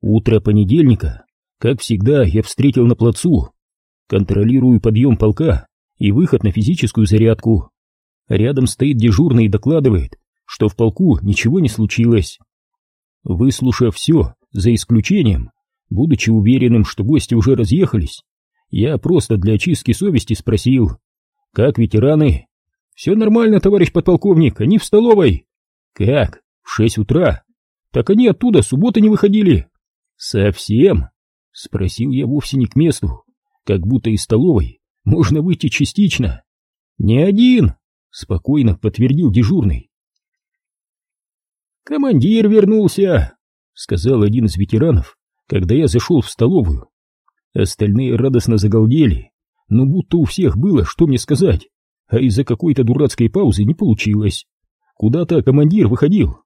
Утро понедельника, как всегда, я встретил на плацу. Контролирую подъем полка и выход на физическую зарядку. Рядом стоит дежурный и докладывает, что в полку ничего не случилось. Выслушав все, за исключением, будучи уверенным, что гости уже разъехались, я просто для очистки совести спросил, как ветераны? Все нормально, товарищ подполковник, они в столовой. Как? В шесть утра? Так они оттуда субботы не выходили. «Совсем?» — спросил я вовсе не к месту, как будто из столовой можно выйти частично. «Не один!» — спокойно подтвердил дежурный. «Командир вернулся!» — сказал один из ветеранов, когда я зашел в столовую. Остальные радостно загалдели, но будто у всех было, что мне сказать, а из-за какой-то дурацкой паузы не получилось. Куда-то командир выходил.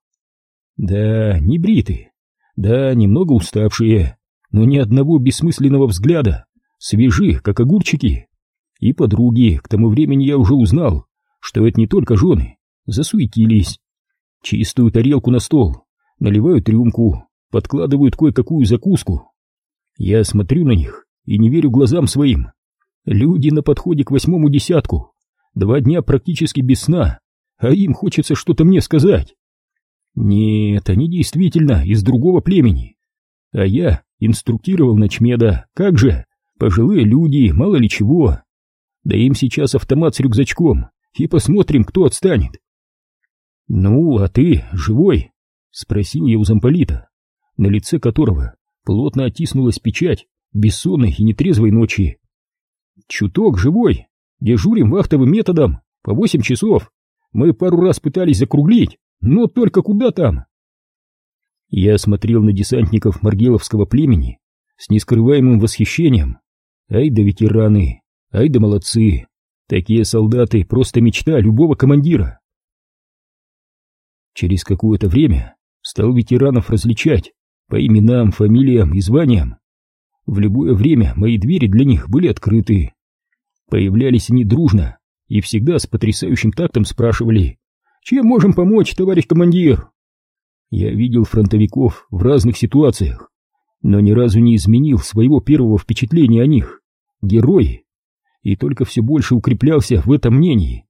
Да, не бритый, да, немного уставшие, но ни одного бессмысленного взгляда, свежи, как огурчики. И подруги, к тому времени я уже узнал, что это не только жены, засуетились. Чистую тарелку на стол, наливают рюмку, подкладывают кое-какую закуску. Я смотрю на них и не верю глазам своим. Люди на подходе к восьмому десятку, два дня практически без сна, а им хочется что-то мне сказать. Нет, они действительно из другого племени. А я инструктировал Ночмеда, как же, пожилые люди, мало ли чего. Да им сейчас автомат с рюкзачком, и посмотрим, кто отстанет. «Ну, а ты живой?» — спросил я у замполита, на лице которого плотно оттиснулась печать бессонной и нетрезвой ночи. «Чуток живой, дежурим вахтовым методом, по восемь часов. Мы пару раз пытались закруглить, но только куда там? Я смотрел на десантников Маргеловского племени с нескрываемым восхищением. Ай да ветераны, ай да молодцы. Такие солдаты — просто мечта любого командира. Через какое-то время стал ветеранов различать по именам, фамилиям и званиям. В любое время мои двери для них были открыты. Появлялись они дружно и всегда с потрясающим тактом спрашивали чем можем помочь, товарищ командир? Я видел фронтовиков в разных ситуациях, но ни разу не изменил своего первого впечатления о них. Герои. И только все больше укреплялся в этом мнении.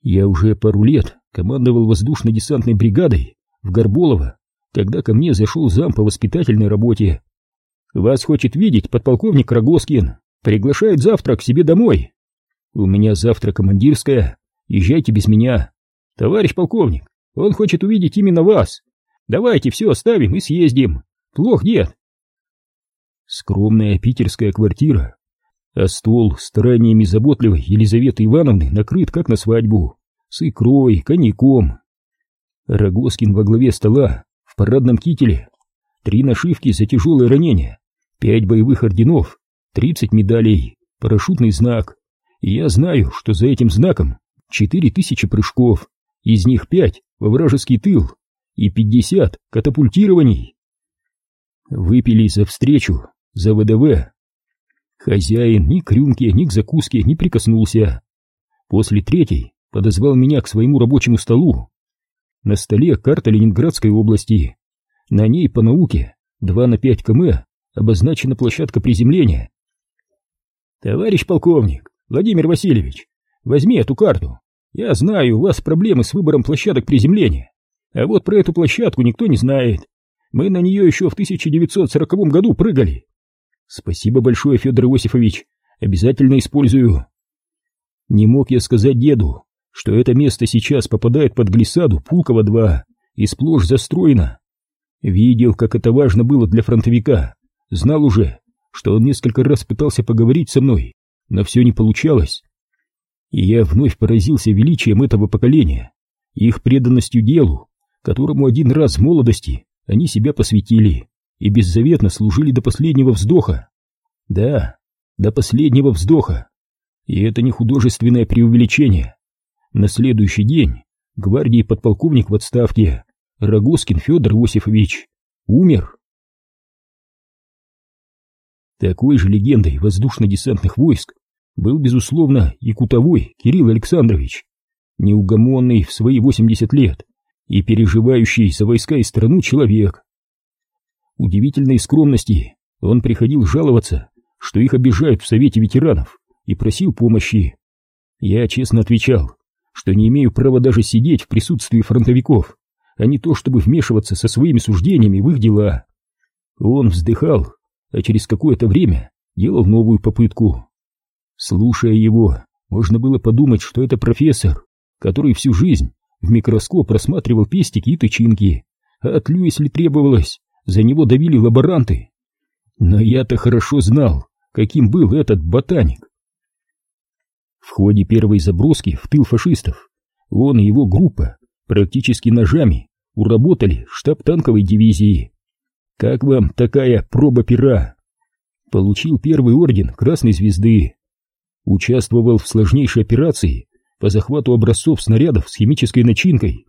Я уже пару лет командовал воздушно-десантной бригадой в Горболово, когда ко мне зашел зам по воспитательной работе. «Вас хочет видеть подполковник Рогоскин. Приглашает завтра к себе домой. У меня завтра командирская, Езжайте без меня. Товарищ полковник, он хочет увидеть именно вас. Давайте все оставим и съездим. Плох дед. Скромная питерская квартира, а стол стараниями заботливой Елизаветы Ивановны накрыт как на свадьбу, с икрой, коньяком. Рогоскин во главе стола, в парадном кителе, три нашивки за тяжелое ранение, пять боевых орденов, тридцать медалей, парашютный знак. И я знаю, что за этим знаком четыре тысячи прыжков, из них пять во вражеский тыл и пятьдесят катапультирований. Выпили за встречу, за ВДВ. Хозяин ни к рюмке, ни к закуске не прикоснулся. После третьей подозвал меня к своему рабочему столу. На столе карта Ленинградской области. На ней по науке 2 на 5 км обозначена площадка приземления. Товарищ полковник, Владимир Васильевич, Возьми эту карту. Я знаю, у вас проблемы с выбором площадок приземления. А вот про эту площадку никто не знает. Мы на нее еще в 1940 году прыгали. Спасибо большое, Федор Иосифович. Обязательно использую. Не мог я сказать деду, что это место сейчас попадает под глиссаду Пулково-2 и сплошь застроено. Видел, как это важно было для фронтовика. Знал уже, что он несколько раз пытался поговорить со мной, но все не получалось и я вновь поразился величием этого поколения, их преданностью делу, которому один раз в молодости они себя посвятили и беззаветно служили до последнего вздоха. Да, до последнего вздоха. И это не художественное преувеличение. На следующий день гвардии подполковник в отставке Рогоскин Федор Иосифович умер. Такой же легендой воздушно-десантных войск был, безусловно, и Кутовой Кирилл Александрович, неугомонный в свои 80 лет и переживающий за войска и страну человек. удивительной скромности он приходил жаловаться, что их обижают в Совете ветеранов, и просил помощи. Я честно отвечал, что не имею права даже сидеть в присутствии фронтовиков, а не то чтобы вмешиваться со своими суждениями в их дела. Он вздыхал, а через какое-то время делал новую попытку. Слушая его, можно было подумать, что это профессор, который всю жизнь в микроскоп рассматривал пестики и тычинки, а от Льюисли требовалось, за него давили лаборанты. Но я-то хорошо знал, каким был этот ботаник. В ходе первой заброски в тыл фашистов он и его группа практически ножами уработали штаб танковой дивизии. Как вам такая проба пера? Получил первый орден Красной Звезды. Участвовал в сложнейшей операции по захвату образцов снарядов с химической начинкой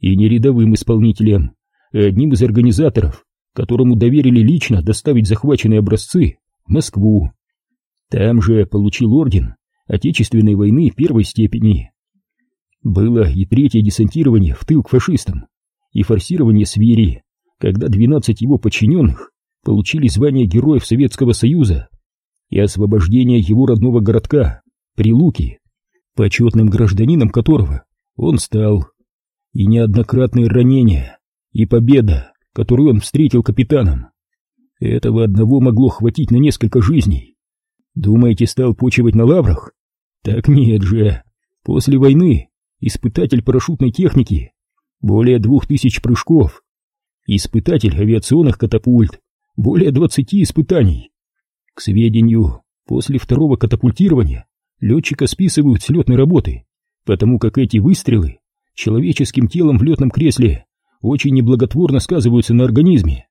и не рядовым исполнителем, а одним из организаторов, которому доверили лично доставить захваченные образцы в Москву. Там же получил орден Отечественной войны первой степени. Было и третье десантирование в тыл к фашистам, и форсирование Свири, когда 12 его подчиненных получили звание Героев Советского Союза и освобождение его родного городка, Прилуки, почетным гражданином которого он стал, и неоднократные ранения, и победа, которую он встретил капитаном. Этого одного могло хватить на несколько жизней. Думаете, стал почивать на лаврах? Так нет же. После войны испытатель парашютной техники, более двух тысяч прыжков, испытатель авиационных катапульт, более двадцати испытаний. Сведению, после второго катапультирования летчика списывают с летной работы, потому как эти выстрелы человеческим телом в летном кресле очень неблаготворно сказываются на организме.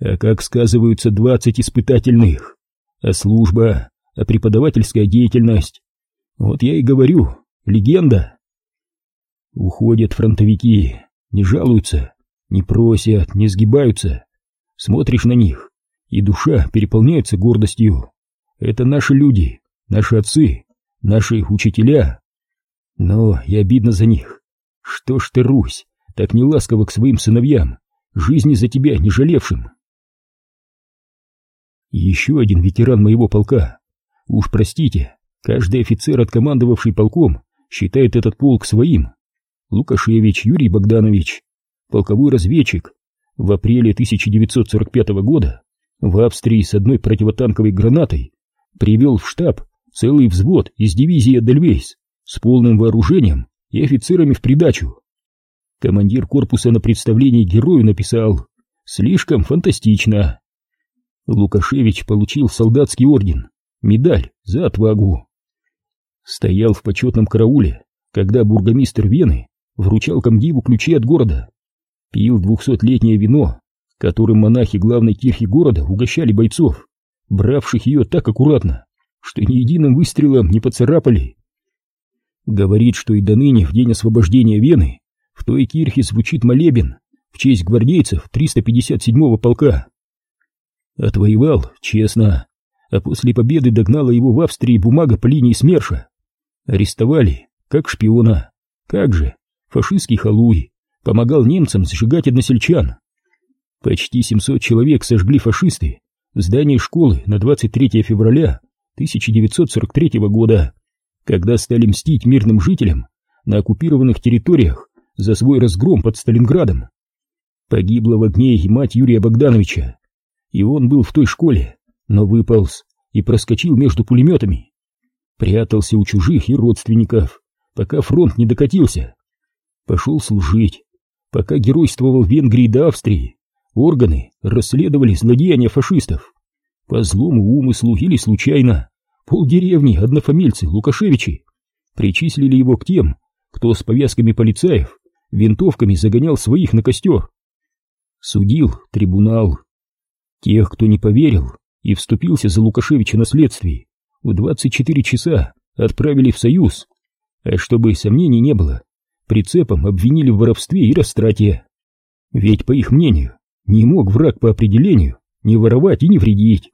А как сказываются двадцать испытательных? А служба, а преподавательская деятельность? Вот я и говорю, легенда. Уходят фронтовики, не жалуются, не просят, не сгибаются. Смотришь на них, и душа переполняется гордостью. Это наши люди, наши отцы, наши учителя. Но и обидно за них. Что ж ты, Русь, так неласково к своим сыновьям, жизни за тебя не жалевшим? Еще один ветеран моего полка. Уж простите, каждый офицер, откомандовавший полком, считает этот полк своим. Лукашевич Юрий Богданович, полковой разведчик, в апреле 1945 года в Австрии с одной противотанковой гранатой привел в штаб целый взвод из дивизии Эдельвейс с полным вооружением и офицерами в придачу. Командир корпуса на представлении герою написал «Слишком фантастично». Лукашевич получил солдатский орден, медаль за отвагу. Стоял в почетном карауле, когда бургомистр Вены вручал комдиву ключи от города. Пил двухсотлетнее вино, которым монахи главной кирхи города угощали бойцов, бравших ее так аккуратно, что ни единым выстрелом не поцарапали. Говорит, что и до ныне, в день освобождения Вены, в той кирхе звучит молебен в честь гвардейцев 357-го полка. Отвоевал, честно, а после победы догнала его в Австрии бумага по линии СМЕРШа. Арестовали, как шпиона. Как же, фашистский халуй помогал немцам сжигать односельчан. Почти 700 человек сожгли фашисты в здании школы на 23 февраля 1943 года, когда стали мстить мирным жителям на оккупированных территориях за свой разгром под Сталинградом. Погибла в огне и мать Юрия Богдановича, и он был в той школе, но выполз и проскочил между пулеметами. Прятался у чужих и родственников, пока фронт не докатился. Пошел служить, пока геройствовал в Венгрии до Австрии. Органы расследовали злодеяния фашистов. По злому умыслу или случайно полдеревни однофамильцы Лукашевичи причислили его к тем, кто с повязками полицаев винтовками загонял своих на костер. Судил трибунал. Тех, кто не поверил и вступился за Лукашевича на следствии, в 24 часа отправили в Союз. А чтобы сомнений не было, прицепом обвинили в воровстве и растрате. Ведь, по их мнению, не мог враг по определению не воровать и не вредить.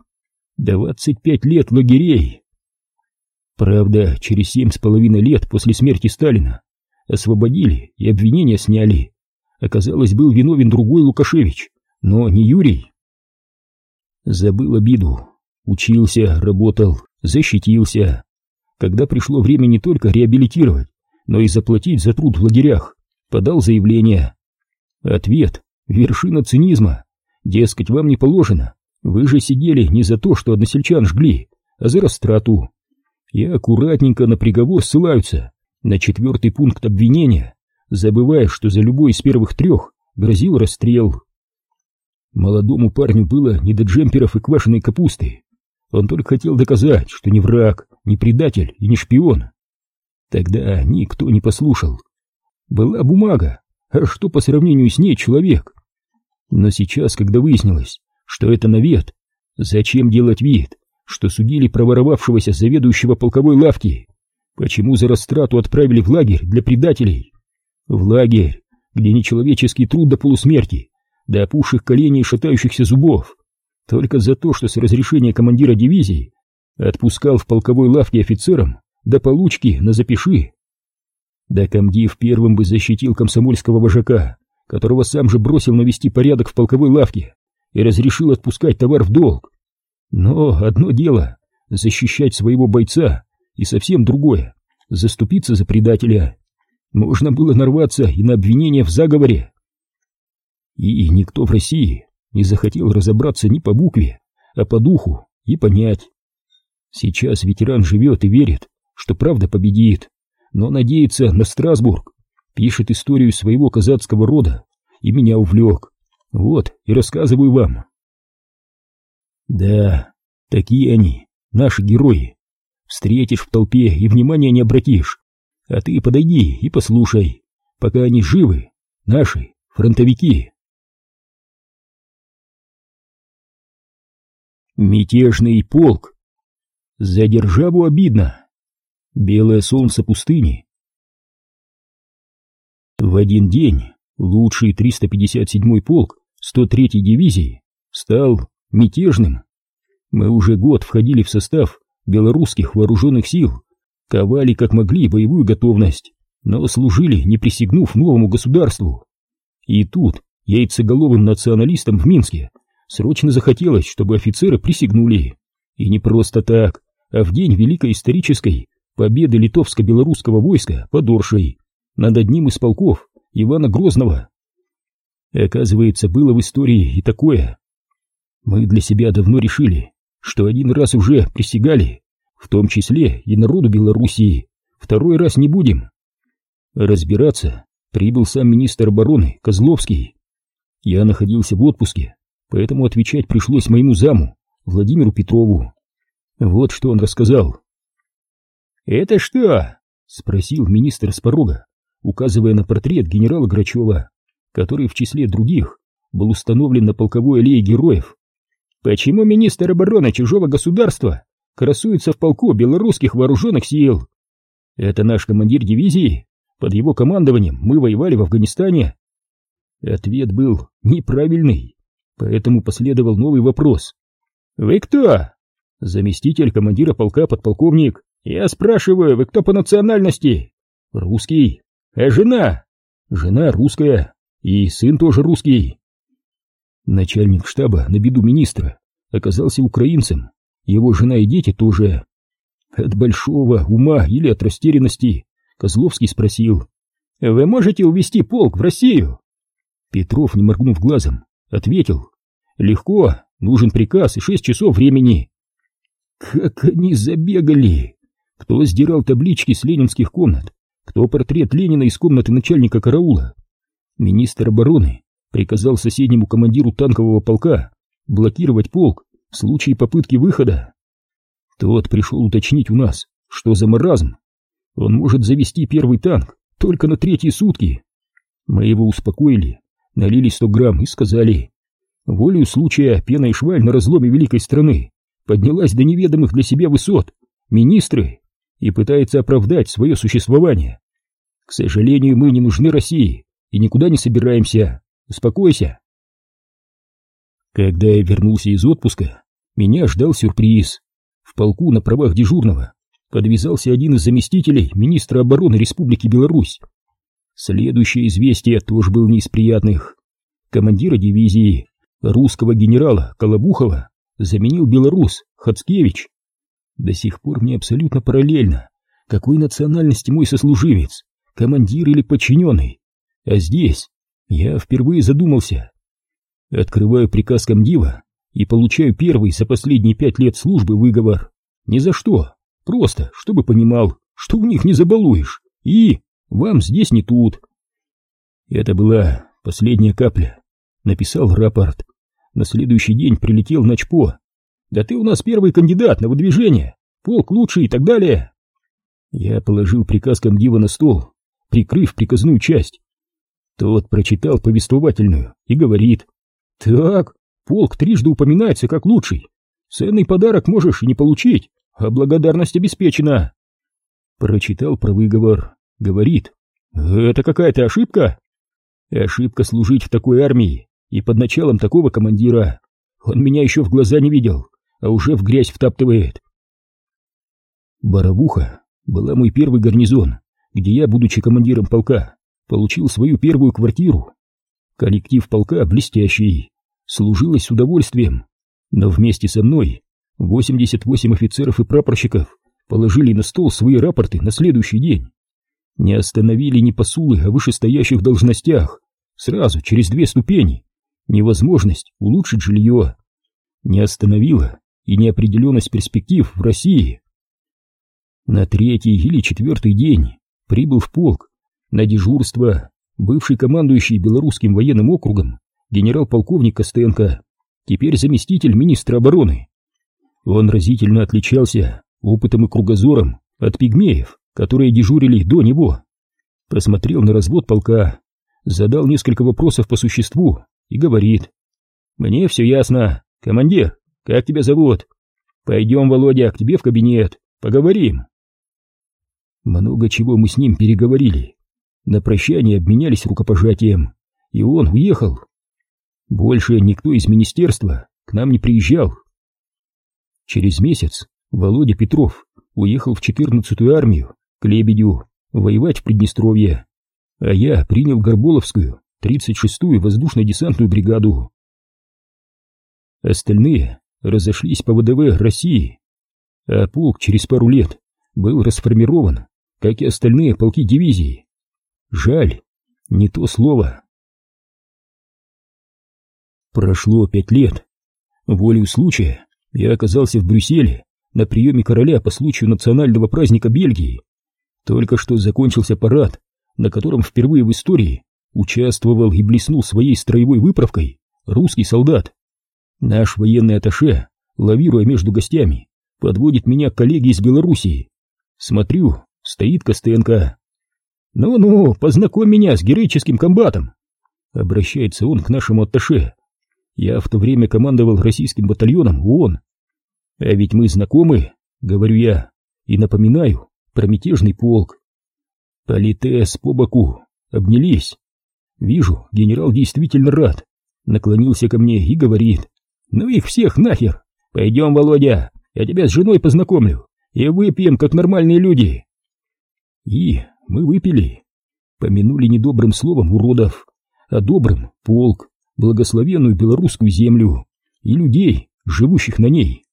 Двадцать пять лет лагерей. Правда, через семь с половиной лет после смерти Сталина освободили и обвинения сняли. Оказалось, был виновен другой Лукашевич, но не Юрий. Забыл обиду. Учился, работал, защитился. Когда пришло время не только реабилитировать, но и заплатить за труд в лагерях, подал заявление. Ответ — вершина цинизма. Дескать, вам не положено. Вы же сидели не за то, что односельчан жгли, а за растрату. И аккуратненько на приговор ссылаются, на четвертый пункт обвинения, забывая, что за любой из первых трех грозил расстрел. Молодому парню было не до джемперов и квашеной капусты. Он только хотел доказать, что не враг, не предатель и не шпион. Тогда никто не послушал. Была бумага, а что по сравнению с ней человек? Но сейчас, когда выяснилось, что это навет, зачем делать вид, что судили проворовавшегося заведующего полковой лавки? Почему за растрату отправили в лагерь для предателей? В лагерь, где нечеловеческий труд до полусмерти, до опухших коленей и шатающихся зубов. Только за то, что с разрешения командира дивизии отпускал в полковой лавке офицерам до получки на запиши. Да комдив первым бы защитил комсомольского вожака, которого сам же бросил навести порядок в полковой лавке и разрешил отпускать товар в долг. Но одно дело — защищать своего бойца, и совсем другое — заступиться за предателя. Можно было нарваться и на обвинение в заговоре. И никто в России не захотел разобраться ни по букве, а по духу и понять. Сейчас ветеран живет и верит, что правда победит, но надеется на Страсбург, пишет историю своего казацкого рода и меня увлек. Вот и рассказываю вам. Да, такие они, наши герои. Встретишь в толпе и внимания не обратишь. А ты подойди и послушай, пока они живы, наши фронтовики. Мятежный полк. За державу обидно. Белое солнце пустыни. В один день лучший 357-й полк 103-й дивизии стал мятежным. Мы уже год входили в состав белорусских вооруженных сил, ковали как могли боевую готовность, но служили, не присягнув новому государству. И тут яйцеголовым националистам в Минске срочно захотелось, чтобы офицеры присягнули. И не просто так, а в день великой исторической победы литовско-белорусского войска под Оршей над одним из полков Ивана Грозного. Оказывается, было в истории и такое. Мы для себя давно решили, что один раз уже присягали, в том числе и народу Белоруссии, второй раз не будем. Разбираться прибыл сам министр обороны Козловский. Я находился в отпуске, поэтому отвечать пришлось моему заму, Владимиру Петрову. Вот что он рассказал. «Это что?» — спросил министр с порога, указывая на портрет генерала Грачева, который в числе других был установлен на полковой аллее героев Почему министр обороны чужого государства красуется в полку белорусских вооруженных сил? Это наш командир дивизии. Под его командованием мы воевали в Афганистане. Ответ был неправильный, поэтому последовал новый вопрос. «Вы кто?» «Заместитель командира полка подполковник. Я спрашиваю, вы кто по национальности?» «Русский. А жена?» «Жена русская. И сын тоже русский». Начальник штаба на беду министра оказался украинцем, его жена и дети тоже. От большого ума или от растерянности Козловский спросил, «Вы можете увезти полк в Россию?» Петров, не моргнув глазом, ответил, «Легко, нужен приказ и шесть часов времени». Как они забегали! Кто сдирал таблички с ленинских комнат, кто портрет Ленина из комнаты начальника караула. Министр обороны приказал соседнему командиру танкового полка блокировать полк в случае попытки выхода. Тот пришел уточнить у нас, что за маразм. Он может завести первый танк только на третьи сутки. Мы его успокоили, налили сто грамм и сказали, волею случая пена и шваль на разломе великой страны поднялась до неведомых для себя высот, министры, и пытается оправдать свое существование. К сожалению, мы не нужны России и никуда не собираемся. Успокойся. Когда я вернулся из отпуска, меня ждал сюрприз. В полку на правах дежурного подвязался один из заместителей министра обороны Республики Беларусь. Следующее известие тоже был не из приятных. Командира дивизии, русского генерала Колобухова, заменил белорус Хацкевич. До сих пор мне абсолютно параллельно, какой национальности мой сослуживец, командир или подчиненный. А здесь я впервые задумался. Открываю приказ комдива и получаю первый за последние пять лет службы выговор. Ни за что, просто, чтобы понимал, что у них не забалуешь, и вам здесь не тут. Это была последняя капля. Написал рапорт. На следующий день прилетел на ЧПО. Да ты у нас первый кандидат на выдвижение, полк лучший и так далее. Я положил приказ комдива на стол, прикрыв приказную часть. Тот прочитал повествовательную и говорит. Так, полк трижды упоминается как лучший. Ценный подарок можешь и не получить, а благодарность обеспечена. Прочитал про выговор. Говорит. Это какая-то ошибка? Ошибка служить в такой армии и под началом такого командира. Он меня еще в глаза не видел, а уже в грязь втаптывает. Боровуха была мой первый гарнизон, где я, будучи командиром полка, получил свою первую квартиру. Коллектив полка блестящий, служилось с удовольствием, но вместе со мной 88 офицеров и прапорщиков положили на стол свои рапорты на следующий день. Не остановили ни посулы о вышестоящих должностях, сразу, через две ступени, невозможность улучшить жилье. Не остановила и неопределенность перспектив в России. На третий или четвертый день прибыл в полк на дежурство бывший командующий Белорусским военным округом генерал-полковник Костенко, теперь заместитель министра обороны. Он разительно отличался опытом и кругозором от пигмеев, которые дежурили до него. Посмотрел на развод полка, задал несколько вопросов по существу и говорит. «Мне все ясно. Командир, как тебя зовут? Пойдем, Володя, к тебе в кабинет, поговорим». Много чего мы с ним переговорили. На прощание обменялись рукопожатием, и он уехал. Больше никто из министерства к нам не приезжал. Через месяц Володя Петров уехал в 14-ю армию к Лебедю воевать в Приднестровье, а я принял Горболовскую 36-ю воздушно-десантную бригаду. Остальные разошлись по ВДВ России, а полк через пару лет был расформирован, как и остальные полки дивизии. Жаль, не то слово. Прошло пять лет. Волею случая я оказался в Брюсселе на приеме короля по случаю национального праздника Бельгии. Только что закончился парад, на котором впервые в истории участвовал и блеснул своей строевой выправкой русский солдат. Наш военный атташе, лавируя между гостями, подводит меня к коллеге из Белоруссии. Смотрю, стоит Костенко. «Ну-ну, познакомь меня с героическим комбатом!» Обращается он к нашему атташе. Я в то время командовал российским батальоном ООН. А ведь мы знакомы, говорю я, и напоминаю про мятежный полк. Политес по боку, обнялись. Вижу, генерал действительно рад. Наклонился ко мне и говорит. Ну их всех нахер! Пойдем, Володя, я тебя с женой познакомлю. И выпьем, как нормальные люди. И мы выпили. Помянули недобрым словом уродов, а добрым — полк, благословенную белорусскую землю и людей, живущих на ней.